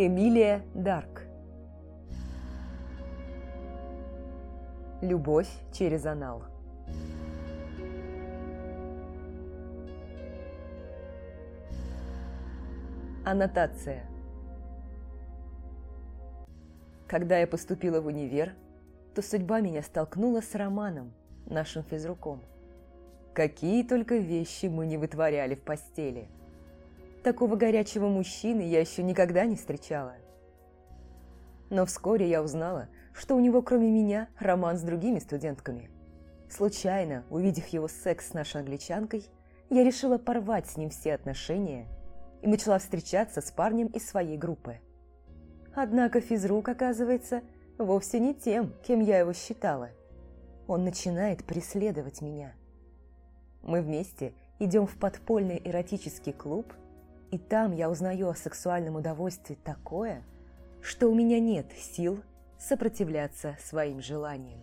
Эмилия Дарк Любовь через анал Аннотация Когда я поступила в универ, то судьба меня столкнула с Романом, нашим физруком. Какие только вещи мы не вытворяли в постели. Такого горячего мужчины я еще никогда не встречала. Но вскоре я узнала, что у него кроме меня роман с другими студентками. Случайно, увидев его секс с нашей англичанкой, я решила порвать с ним все отношения и начала встречаться с парнем из своей группы. Однако физрук, оказывается, вовсе не тем, кем я его считала. Он начинает преследовать меня. Мы вместе идем в подпольный эротический клуб, и там я узнаю о сексуальном удовольствии такое, что у меня нет сил сопротивляться своим желаниям.